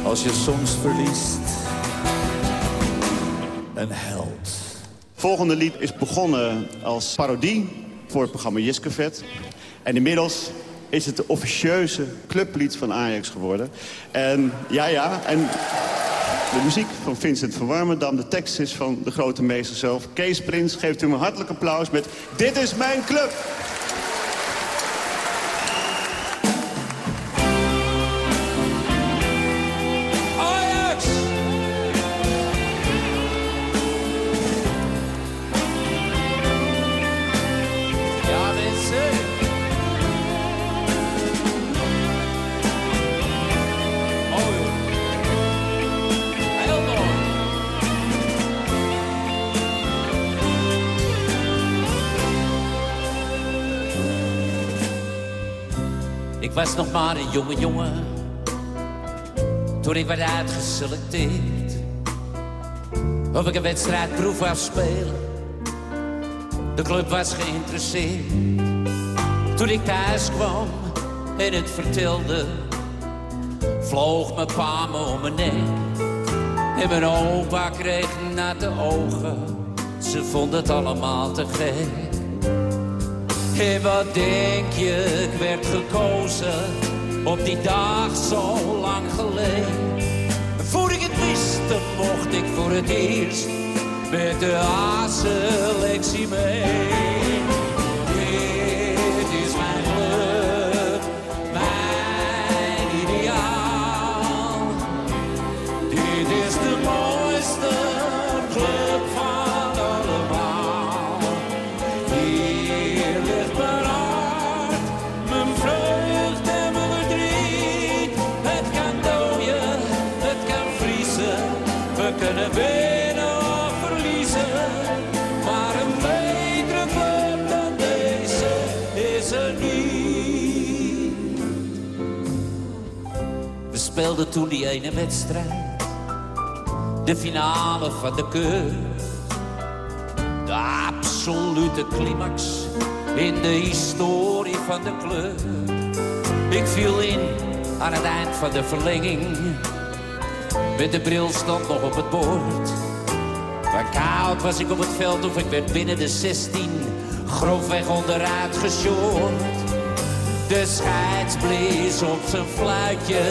Als je soms verliest, een held. Volgende lied is begonnen als parodie voor het programma Jiskevet. En inmiddels is het de officieuze clublied van Ajax geworden. En ja, ja, en de muziek van Vincent van Warmerdam. De tekst is van de grote meester zelf. Kees Prins geeft u een hartelijk applaus met Dit is mijn club. Was nog maar een jonge jongen toen ik werd uitgeselecteerd. Of ik een wedstrijd proef wou spelen. De club was geïnteresseerd. Toen ik thuis kwam en het vertelde, vloog mijn pa me om mijn nek. En mijn opa kreeg natte ogen, ze vonden het allemaal te gek. En wat denk je, ik werd gekozen op die dag zo lang geleden. Voor ik het wist, mocht ik voor het eerst met de A-selectie mee. Toen die ene wedstrijd. De finale van de keur. De absolute climax in de historie van de club. Ik viel in aan het eind van de verlenging. Met de bril stond nog op het bord. Verkoud was ik op het veld of ik werd binnen de 16 grofweg onderuit gesjoord. De scheids blies op zijn fluitje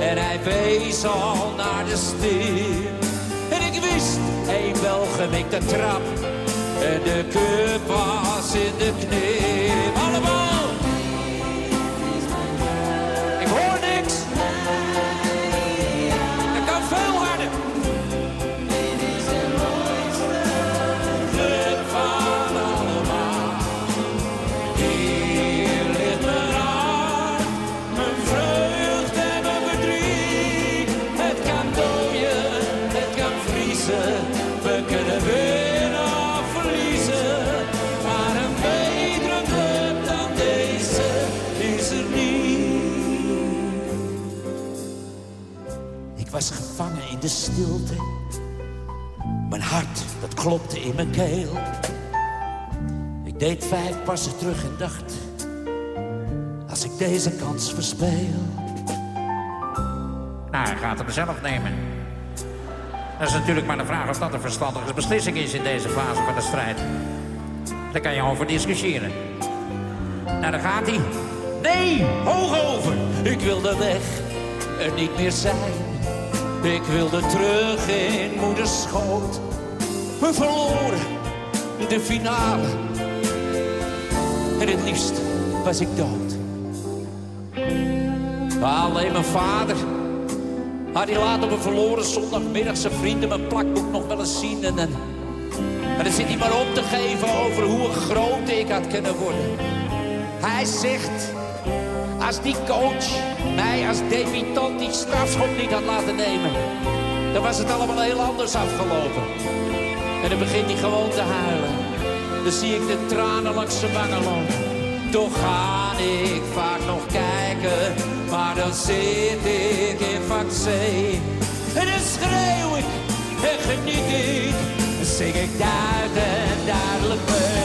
en hij wees al naar de stip. En ik wist, één welgemikte trap en de cup was in de knip. Allemaal! Mijn hart, dat klopte in mijn keel. Ik deed vijf passen terug en dacht... Als ik deze kans verspeel... Nou, hij gaat hem zelf nemen. Dat is natuurlijk maar de vraag of dat een verstandige beslissing is in deze fase van de strijd. Daar kan je over discussiëren. Nou, daar gaat hij. Nee, hoog over. Ik wilde weg, er niet meer zijn. Ik wilde terug in moeders schoot. We verloren de finale. En het liefst was ik dood. Alleen mijn vader had hij laat op een verloren zondagmiddag zijn vrienden mijn plakboek nog wel eens zien. En dan, en dan zit hij maar op te geven over hoe groot ik had kunnen worden. Hij zegt, als die coach mij als debutant die strafschop niet had laten nemen... dan was het allemaal heel anders afgelopen. En dan begint hij gewoon te huilen. Dan zie ik de tranen langs zijn wangen lopen. Toch ga ik vaak nog kijken, maar dan zit ik in vak C. En dan schreeuw ik en geniet ik, dan zing ik duid en duidelijk mee.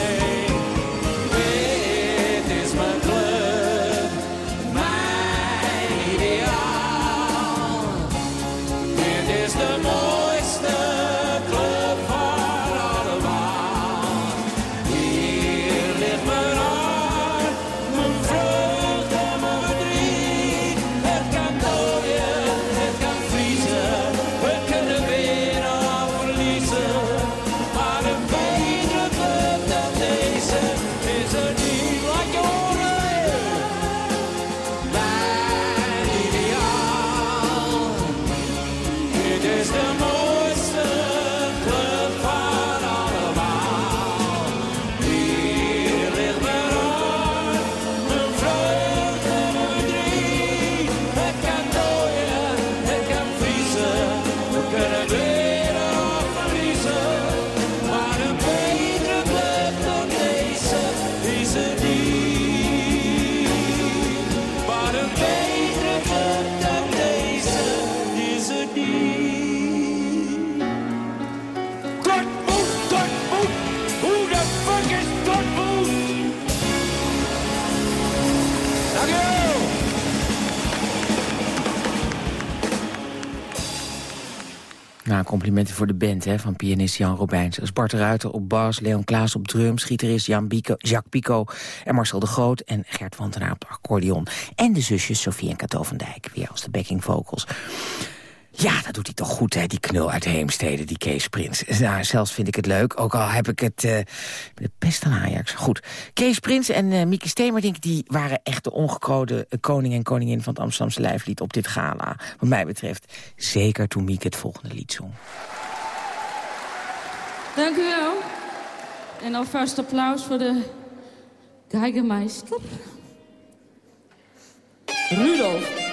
Complimenten voor de band hè, van pianist Jan Robijns. Is Bart Ruiter op bas, Leon Klaas op drums... gitarist Jan Bico, Jacques Pico en Marcel de Groot... en Gert Wantenaar op de accordeon. En de zusjes Sofie en Cato van Dijk, weer als de backing vocals. Ja, dat doet hij toch goed, hè, die knul uit Heemstede, die Kees Prins. Nou, zelfs vind ik het leuk, ook al heb ik het eh, pest aan Ajax. Goed, Kees Prins en eh Mieke Stemerdink... die waren echt de ongekroonde koning en koningin van het Amsterdamse lijflied op dit gala. Wat mij betreft, zeker toen Mieke het volgende lied zong. Dank u wel. En alvast applaus voor de Geigermeister. Rudolf.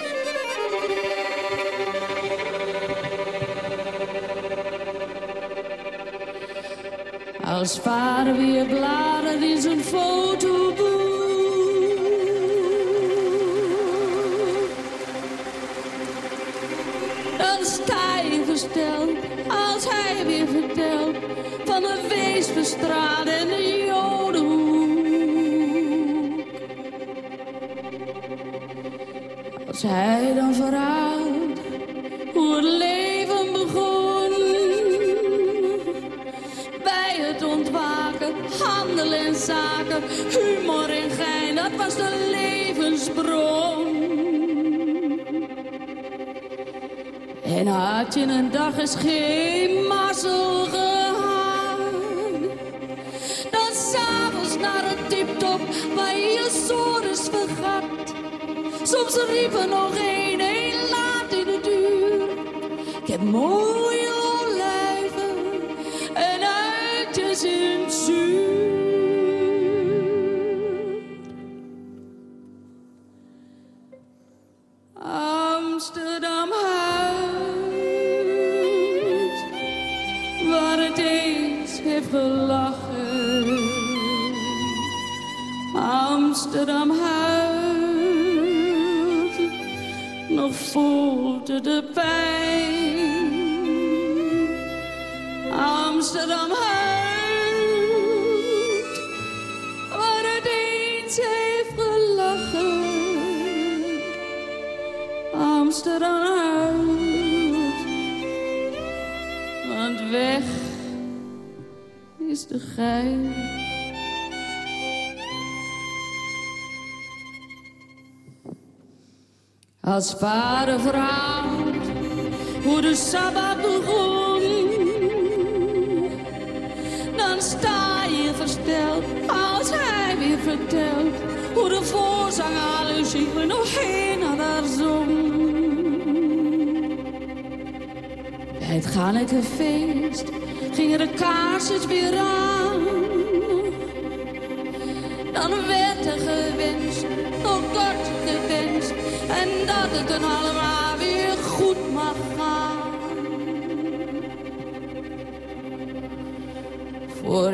Als vader weer bladert in zijn fotoboek. Dan sta je versteld als hij weer vertelt van de Weesverstraat en de Jodenhoek. Als hij dan verhaalt hoe het leven handel en zaken, humor en gein, dat was de levensbron. En had je een dag eens geen mazzel gehad, dan s'avonds naar het tiptop waar je je sores vergat. Soms riep er nog een, heel laat in het uur. Ik heb mooie Als vader verhaalt hoe de Sabbat begon, dan sta je versteld als hij weer vertelt hoe de voorzanger alle nog heen had haar zong. Bij het Ganneke feest gingen de kaarsjes weer aan. Dan werd er gewenst, nog kort gewenst, en dat het dan allemaal weer goed mag gaan. Voor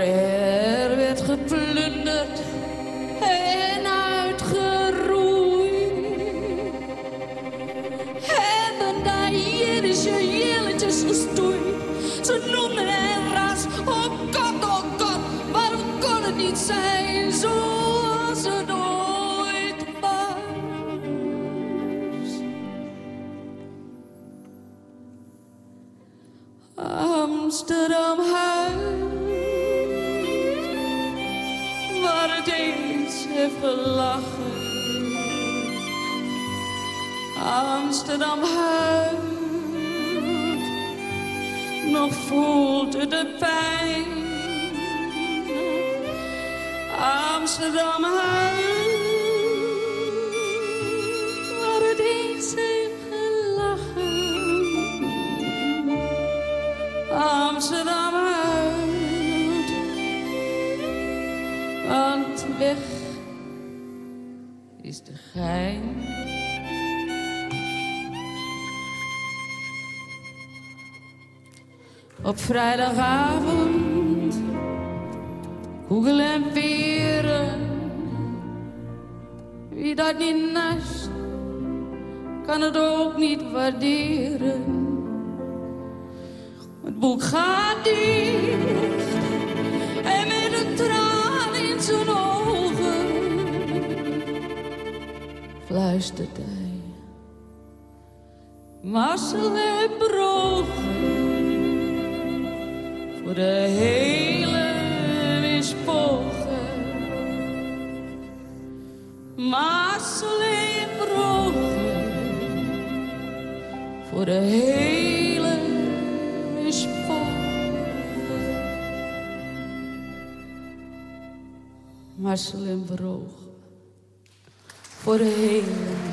Op vrijdagavond, hoegel en peren. Wie dat niet nast, kan het ook niet waarderen. Het boek gaat dicht en met een traan in zijn ogen fluistert hij. Marcel en brogen voor de hele mispogen. Marcel en brogen voor de hele mispogen. Marcel en brogen voor de hele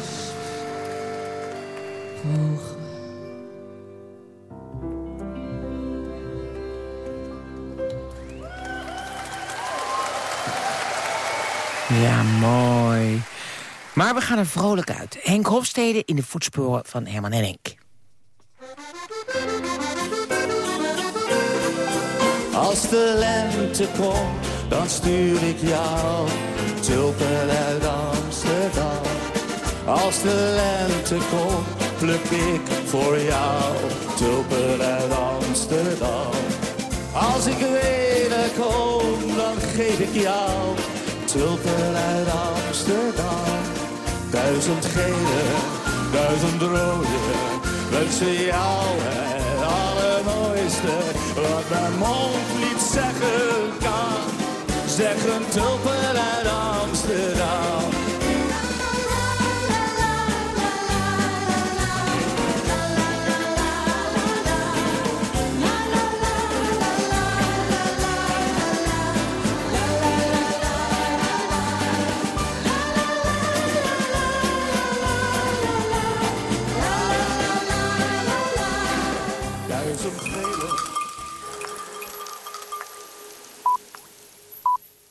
Maar we gaan er vrolijk uit. Henk Hofstede in de voetsporen van Herman en Henk. Als de lente komt, dan stuur ik jou tulpen uit Amsterdam. Als de lente komt, pluk ik voor jou tulpen uit Amsterdam. Als ik wederkom, dan geef ik jou tulpen uit Amsterdam. Duizend gele, duizend rode, wensen jou het allermooiste. Wat mijn mond niet zeggen kan, zeggen tulpen uit Amsterdam.